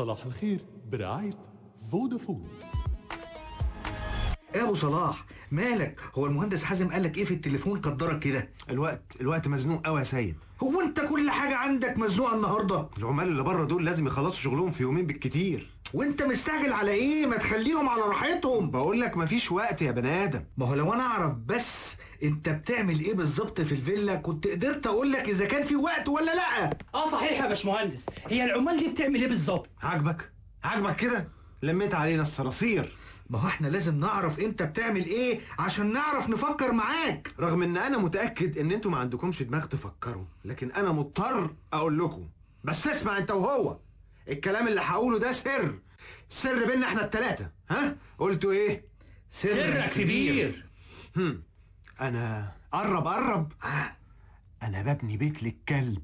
صلاح الخير برعاية فودافون. إيه يا أبو صلاح مالك؟ هو المهندس حازم قال لك إيه في التليفون؟ قدرك كده. الوقت الوقت مزنوق قوي يا سيد. هو أنت كل حاجة عندك مزنوقة النهارده؟ العمال اللي بره دول لازم يخلصوا شغلهم في يومين بالكتير. وأنت مستعجل على إيه؟ ما تخليهم على راحتهم. بقول لك مفيش وقت يا بني آدم. ما هو لو أنا أعرف بس انت بتعمل إيه بالظبط في الفيلا؟ كنت قدرت أقول لك إذا كان في وقت ولا لأ. آه صحيح يا باشمهندس. هي العمال دي بتعمل إيه بالظبط؟ عاجبك؟ عاجبك كده؟ لميت علينا الصراصير. ما هو إحنا لازم نعرف انت بتعمل إيه عشان نعرف نفكر معاك. رغم ان أنا متأكد ان أنتوا ما عندكمش دماغ تفكروا لكن أنا مضطر أقول لكم. بس اسمع انت وهو. الكلام اللي هقوله ده سر. سر بينا إحنا التلاتة. ها؟ قلتوا إيه؟ سرك كبير. هم. أنا قرب قرب. أنا ببني بيت للكلب.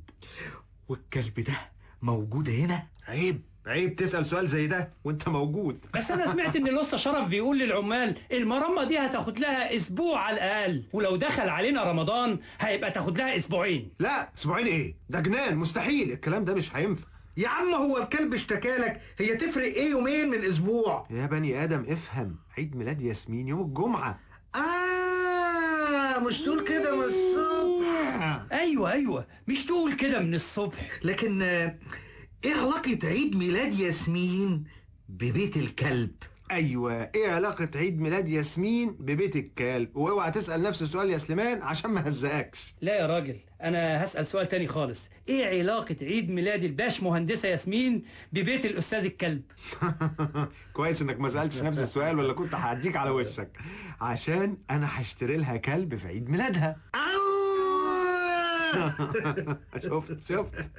والكلب ده موجود هنا؟ عيب عيب تسأل سؤال زي ده وأنت موجود. بس أنا سمعت إن الاسطى شرف بيقول للعمال المرمى دي هتاخد لها أسبوع على الأقل ولو دخل علينا رمضان هيبقى تاخد لها أسبوعين. لا أسبوعين إيه؟ ده جنان مستحيل. الكلام ده مش هينفع. يا عم هو الكلب اشتكالك هي تفرق إيه يومين من أسبوع؟ يا بني آدم افهم عيد ميلاد ياسمين يوم الجمعة. آه مش تقول كده من الصبح؟ أيوه أيوه مش تقول كده من الصبح. لكن آه، إيه علاقة عيد ميلاد ياسمين ببيت الكلب؟ أيوه. إيه علاقة عيد ميلاد ياسمين ببيت الكلب؟ وأوعى تسأل نفس السؤال يا سليمان عشان ما هزقكش. لا يا راجل أنا هسأل سؤال تاني خالص. إيه علاقة عيد ميلاد الباش مهندسة ياسمين ببيت الأستاذ الكلب؟ كويس إنك ما سألتش نفس السؤال ولا كنت هعديك على وشك. عشان أنا هشتري لها كلب في عيد ميلادها. شفت شفت.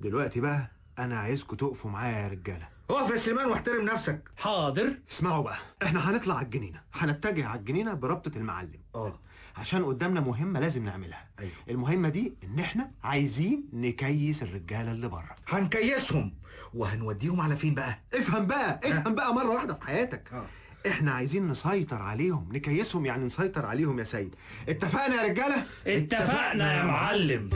دلوقتي بقى أنا عايزكم تقفوا معايا يا رجالة. اقف يا سليمان واحترم نفسك. حاضر. اسمعوا بقى إحنا هنطلع على الجنينة. هنتجه على الجنينة بربطة المعلم. آه. عشان قدامنا مهمة لازم نعملها. أيوة. المهمة دي إن إحنا عايزين نكيس الرجالة اللي بره. هنكيسهم. وهنوديهم على فين بقى؟ افهم بقى افهم بقى مرة واحدة في حياتك. آه. إحنا عايزين نسيطر عليهم. نكيسهم يعني نسيطر عليهم يا سيد. اتفقنا يا رجالة؟ اتفقنا يا معلم.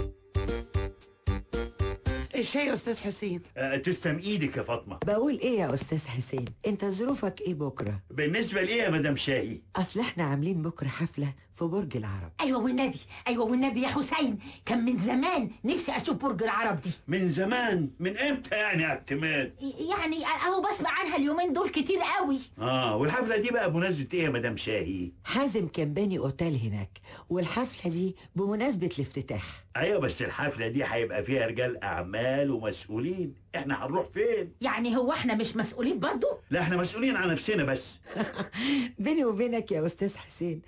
الشاي يا أستاذ حسين؟ آه، تسلم إيدك يا فاطمة. بقول إيه يا أستاذ حسين؟ أنت ظروفك إيه بكرة؟ بالنسبة لايه يا مدام شاهي. أصل إحنا عاملين بكرة حفلة في برج العرب. أيوه والنبي. أيوه والنبي يا حسين. كان من زمان نفسي أشوف برج العرب دي. من زمان؟ من إمتى يعني يا اعتماد؟ يعني أهو بسمع عنها اليومين دول كتير قوي. آه والحفلة دي بقى بمناسبة إيه يا مدام شاهي؟ حازم كان باني أوتيل هناك والحفلة دي بمناسبة الافتتاح. أيوه بس الحفلة دي هيبقى فيها رجال أعمال ومسؤولين. إحنا هنروح فين؟ يعني هو إحنا مش مسؤولين برضو؟ لا إحنا مسؤولين عن نفسنا بس. بيني وبينك يا أستاذ حسين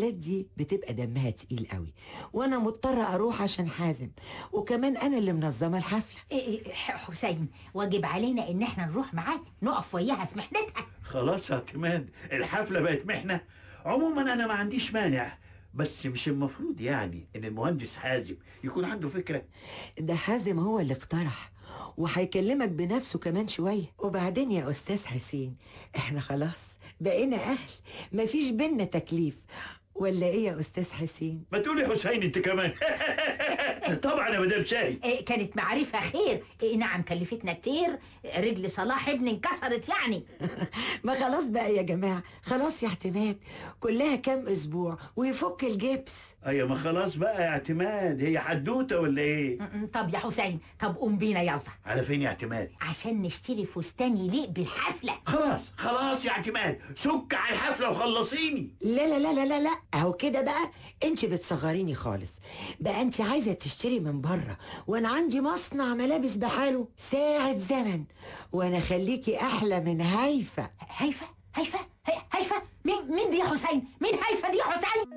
الحفلات دي بتبقى دمها تقيل قوي. وأنا مضطرة أروح عشان حازم. وكمان أنا اللي منظمة الحفلة. إيه إيه ح- حسين واجب علينا إن إحنا نروح معاك نقف وياها في محنتها. خلاص يا اعتماد الحفلة بقت محنة. عموما أنا ما عنديش مانع بس مش المفروض يعني إن المهندس حازم يكون عنده فكرة. ده حازم هو اللي اقترح وهيكلمك بنفسه كمان شوية. وبعدين يا أستاذ حسين إحنا خلاص بقينا أهل مفيش بينا تكليف. ولا إيه يا أستاذ حسين؟ ما تقولي حسين أنت كمان. طبعا يا مدام شاهي. إيه كانت معرفة خير. إيه نعم كلفتنا كتير. رجل صلاح ابن انكسرت يعني. ما خلاص بقى يا جماعة. خلاص يا اعتماد. كلها كام أسبوع ويفك الجبس. أيوه ما خلاص بقى يا اعتماد. هي حدوتة ولا إيه؟ طب يا حسين طب قوم بينا يلا. على فين يا اعتماد؟ عشان نشتري فستان يليق بالحفلة. خلاص خلاص يا اعتماد. سك على الحفلة وخلصيني. لا لا لا لا لا. أهو كده بقى. أنت بتصغريني خالص. بقى أنت عايزة تشتري من بره وأنا عندي مصنع ملابس بحاله ساعة زمن وأنا اخليكي أحلى من هيفا. هيفا؟ هيفا؟ هي- هيفا؟ مين مين دي يا حسين؟ مين هيفا دي يا حسين؟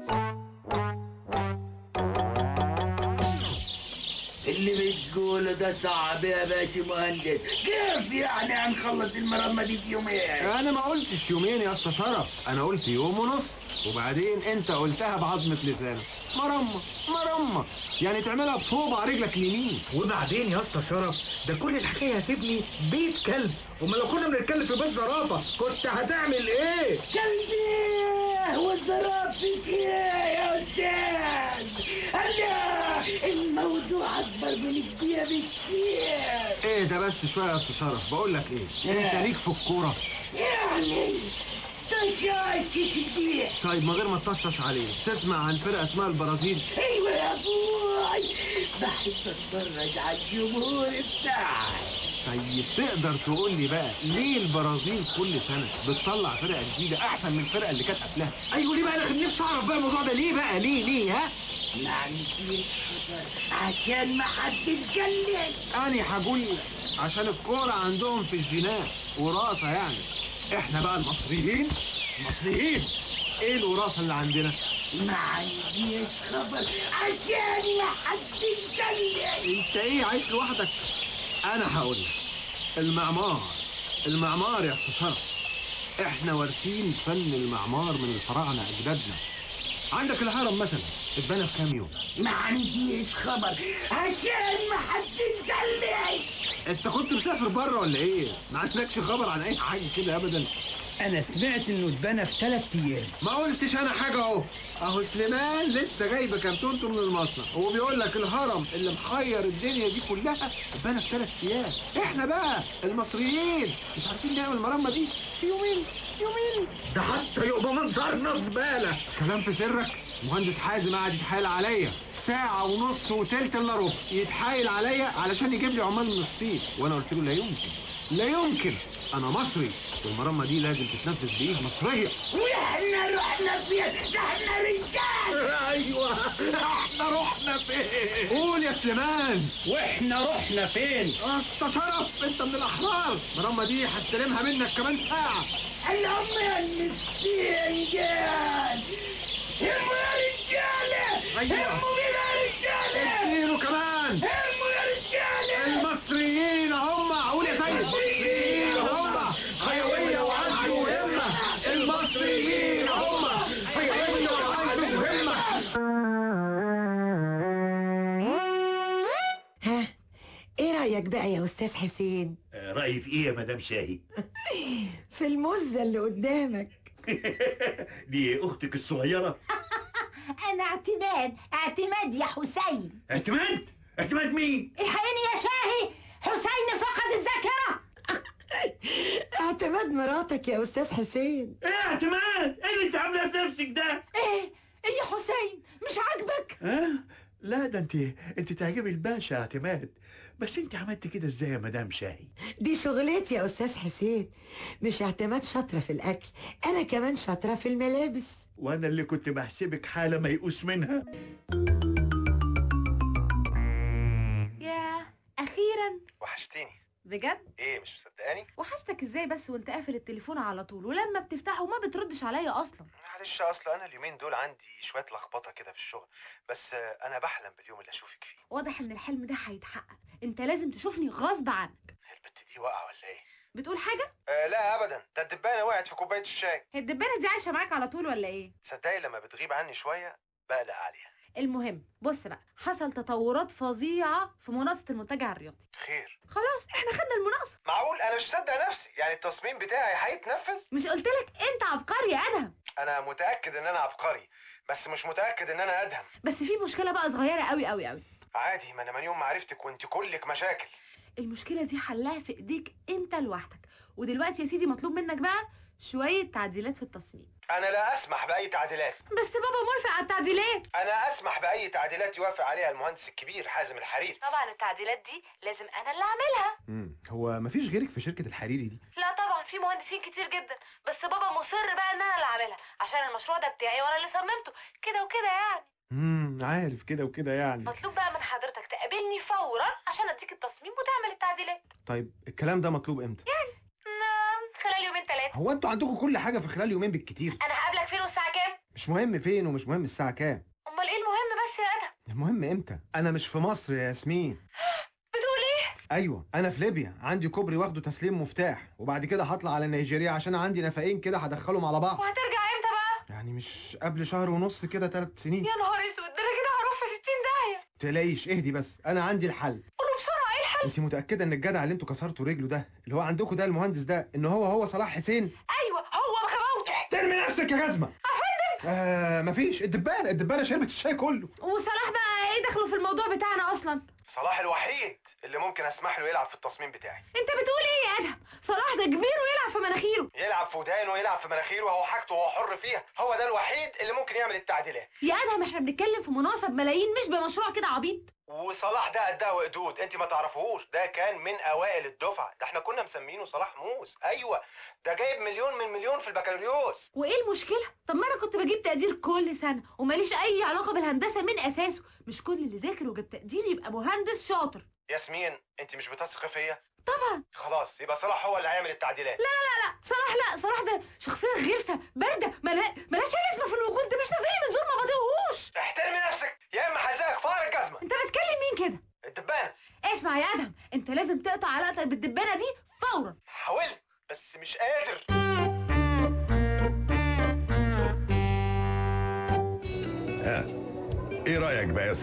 اللي بتقوله ده صعب يا باشا مهندس. كيف يعني هنخلص المرمى دي في يومين؟ أنا ما قلتش يومين يا أسطى شرف أنا قلت يوم ونص وبعدين أنت قلتها بعظمة لسانك. مرمى مرمى يعني تعملها بصوبع رجلك اليمين. وبعدين يا اسطى شرف ده كل الحكاية هتبني بيت كلب. وما لو كنا بنتكلم في بيت زرافة كنت هتعمل إيه؟ كلبي وصرافة إيه يا أستاذ. الله الموضوع أكبر من الدنيا بكتير. إيه ده بس شوية يا أستاذ شرف بقول لك إيه؟ أنت ليك في الكورة. يعني طشاشة البيع طيب من غير ما تطشطش عليه. تسمع عن فرقة اسمها البرازيل؟ أيوه يا أبوي. بحب أتفرج على الجمهور بتاعي. طيب تقدر تقول لي بقى ليه البرازيل كل سنة بتطلع فرقة جديدة أحسن من الفرقة اللي كانت قبلها؟ أيوه ليه بقى؟ أنا نفسي أعرف بقى الموضوع ده. ليه بقى؟ ليه؟ ليه؟ ها؟ ما عنديش خبر. عشان ما حدش قال لي أنا هقول لك عشان الكورة عندهم في الجينات وراثة يعني. إحنا بقى المصريين المصريين. إيه الوراثة اللي عندنا؟ ما عنديش خبر. عشان ما حدش لي انت إيه عايش لوحدك؟ أنا هقول لك. المعمار المعمار يا أستاذ شرف إحنا وارثين فن المعمار من الفراعنة اجدادنا. عندك الهرم مثلا اتبنى في كام يوم؟ ما عنديش خبر. عشان ما حدش قال لي. انت كنت مسافر بره ولا إيه؟ ما عندكش خبر عن اي حاجة كده ابدا؟ أنا سمعت إنه اتبنى في ثلاث أيام. ما قلتش أنا حاجة أهو. أهو سليمان لسه جايب كرتونته من المصنع. هو بيقول لك الهرم اللي محير الدنيا دي كلها اتبنى في ثلاث أيام. إحنا بقى المصريين مش عارفين نعمل المرمى دي في يومين. يومين. ده حتى يبقى منظرنا زباله كلام في سرك؟ مهندس حازم قاعد يتحايل عليا. ساعة ونص وتلت إلا ربع. يتحايل عليا علشان يجيب لي عمال من الصين. وأنا قلت له لا يمكن. لا يمكن. أنا مصري. والمرمى دي لازم تتنفذ بايد مصرية. وإحنا رحنا فين؟ ده إحنا رجال أيوه إحنا رحنا فين؟ قول يا سليمان. وإحنا رحنا فين؟ اسطى شرف أنت من الأحرار. المرمى دي هستلمها منك كمان ساعة. العمال مسين قال هموا يا رجاله أيوة. هموا يا رجاله اديله كمان. هموا بقى يا أستاذ حسين. رأيي في إيه يا مدام شاهي؟ في المزة اللي قدامك. دي أختك الصغيرة. أنا اعتماد. اعتماد يا حسين. اعتماد؟ اعتماد مين؟ الحقيني يا شاهي. حسين فقد الذاكرة. اعتماد مراتك يا أستاذ حسين. إيه يا اعتماد؟ إيه اللي أنت عاملاه في نفسك ده؟ إيه؟ إيه يا حسين؟ مش عاجبك؟ ها لا ده انت أنت تعجبي الباشا اعتماد. بس انت عملت كده إزاي يا مدام شاهي؟ دي شغلتي يا أستاذ حسين. مش اعتماد شاطرة في الأكل أنا كمان شاطرة في الملابس. وأنا اللي كنت بحسبك حالة ميؤوس منها. يا أخيرا. وحشتيني. بجد؟ إيه مش مصدقاني؟ وحشتك إزاي بس وأنت قافل التليفون على طول ولما بتفتحه ما بتردش عليا أصلا. معلش أصل أنا اليومين دول عندي شوية لخبطة كده في الشغل بس أنا بحلم باليوم اللي أشوفك فيه. واضح إن الحلم ده هيتحقق. أنت لازم تشوفني غصب عنك. البت دي واقعة ولا إيه؟ بتقول حاجة؟ آه لا ابدا. ده الدبانة وقعت في كوباية الشاي. هي الدبانة دي عايشة معاك على طول ولا إيه؟ تصدقي لما بتغيب عني شوية بقلق عليها. المهم بص بقى. حصل تطورات فظيعة في مناقصه المنتجع الرياضي. خير. خلاص إحنا خدنا المناقصه معقول؟ أنا مش مصدق نفسي. يعني التصميم بتاعي هيتنفذ؟ مش قلت لك أنت عبقري يا أدهم. أنا متأكد إن أنا عبقري بس مش متأكد إن أنا أدهم. بس في مشكلة بقى صغيرة قوي قوي قوي عادي ما أنا من يوم ما عرفتك وأنت كلك مشاكل. المشكلة دي حلها في إيديك أنت لوحدك. ودلوقتي يا سيدي مطلوب منك بقى شوية تعديلات في التصميم. أنا لا أسمح بأي تعديلات. بس بابا موافق على التعديلات. أنا أسمح بأي تعديلات يوافق عليها المهندس الكبير حازم الحريري. طبعا التعديلات دي لازم أنا اللي أعملها. امم هو مفيش غيرك في شركة الحريري دي؟ لا طبعا في مهندسين كتير جدا. بس بابا مصر بقى إن أنا اللي أعملها عشان المشروع ده بتاعي وأنا اللي صممته. كده وكده يعني. امم عارف كده وكده يعني. مطلوب بقى من حضرتك تقابلني فورا عشان أديك التصميم وتعمل التعديلات. طيب الكلام ده مطلوب إمتى؟ نعم خلال يومين ثلاثة هو أنتوا عندكم كل حاجة في خلال يومين بالكتير؟ أنا هقابلك فين والساعة كام؟ مش مهم فين ومش مهم الساعة كام. أمال إيه المهم بس يا أدهم؟ المهم إمتى؟ أنا مش في مصر يا ياسمين. بتقول إيه؟ أيوه أنا في ليبيا. عندي كوبري واخده تسليم مفتاح. وبعد كده هطلع على نيجيريا عشان عندي نفقين كده هدخلهم على بعض. وهترجع إمتى بقى؟ يعني مش قبل شهر ونص كده ثلاث سنين. يا نهار أسود ده أنا كده هروح في 60 داهية. تلاقيش اهدي بس. أنا عندي الحل قولوا بسرعة إيه الحل انت متأكدة ان الجدع اللي أنتوا كسرتوا رجله ده اللي هو عندكم ده المهندس ده ان هو هو صلاح حسين؟ أيوه هو بغباوته ترمي نفسك يا جزمة. أفندم. آه مفيش. الدبانة الدبانة شربت الشاي كله. وصلاح بقى إيه دخله في الموضوع بتاعنا أصلا؟ صلاح الوحيد. اللي ممكن اسمح له يلعب في التصميم بتاعي. انت بتقول إيه يا ادهم؟ صلاح ده كبير ويلعب في مناخيره. يلعب في ودانه ويلعب في مناخيره وهو حاجته وهو حر فيها. هو ده الوحيد اللي ممكن يعمل التعديلات. يا ادهم إحنا بنتكلم في مناصب ملايين مش بمشروع كده عبيط. وصلاح ده قدها وقدود انت ما تعرفوهوش ده كان من اوائل الدفعة. ده إحنا كنا مسمينه صلاح موس. أيوه ده جايب مليون من مليون في البكالوريوس. وايه المشكلة؟ طب ما أنا كنت بجيب تقدير كل سنة وماليش اي علاقة بالهندسة من اساسه. مش كل اللي ذاكر وجاب تقدير يبقى مهندس شاطر. ياسمين انت مش بتثقي فيا؟ طبعا. خلاص يبقى صلاح هو اللي هيعمل التعديلات. لا لا لا صلاح لا صلاح ده شخصية غلسة باردة. ملا... ملاش أي اسم في الوجود ده مش نظير من زور ما بطيقهوش. احترمي نفسك.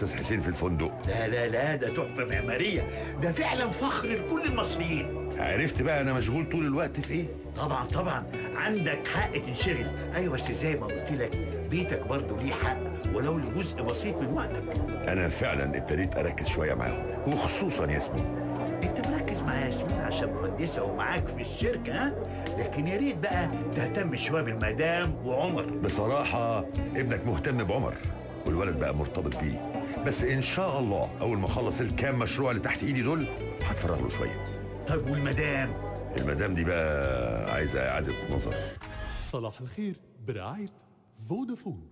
أستاذ حسين في الفندق. لا لا لا ده تحفة معمارية. ده فعلا فخر لكل المصريين. عرفت بقى أنا مشغول طول الوقت في إيه؟ طبعا طبعا. عندك حق تنشغل. أيوه بس زي ما قلت لك بيتك برضه ليه حق ولو لجزء بسيط من وقتك. أنا فعلا ابتديت أركز شوية معاهم وخصوصا ياسمين. أنت مركز مع ياسمين عشان مهندسة ومعاك في الشركة ها؟ لكن يا ريت بقى تهتم شوية بالمدام وعمر. بصراحة ابنك مهتم بعمر والولد بقى مرتبط بيه. بس إن شاء الله أول ما أخلص الكام مشروع اللي تحت إيدي دول هتفرغ له شوية. طيب والمدام؟ المدام دي بقى عايزة إعادة نظر. صلاح الخير برعاية فودافون.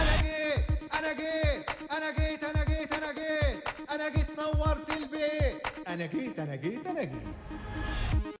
أنا جيت أنا جيت أنا جيت أنا جيت أنا جيت أنا جيت نورت البيت. أنا جيت أنا جيت أنا جيت.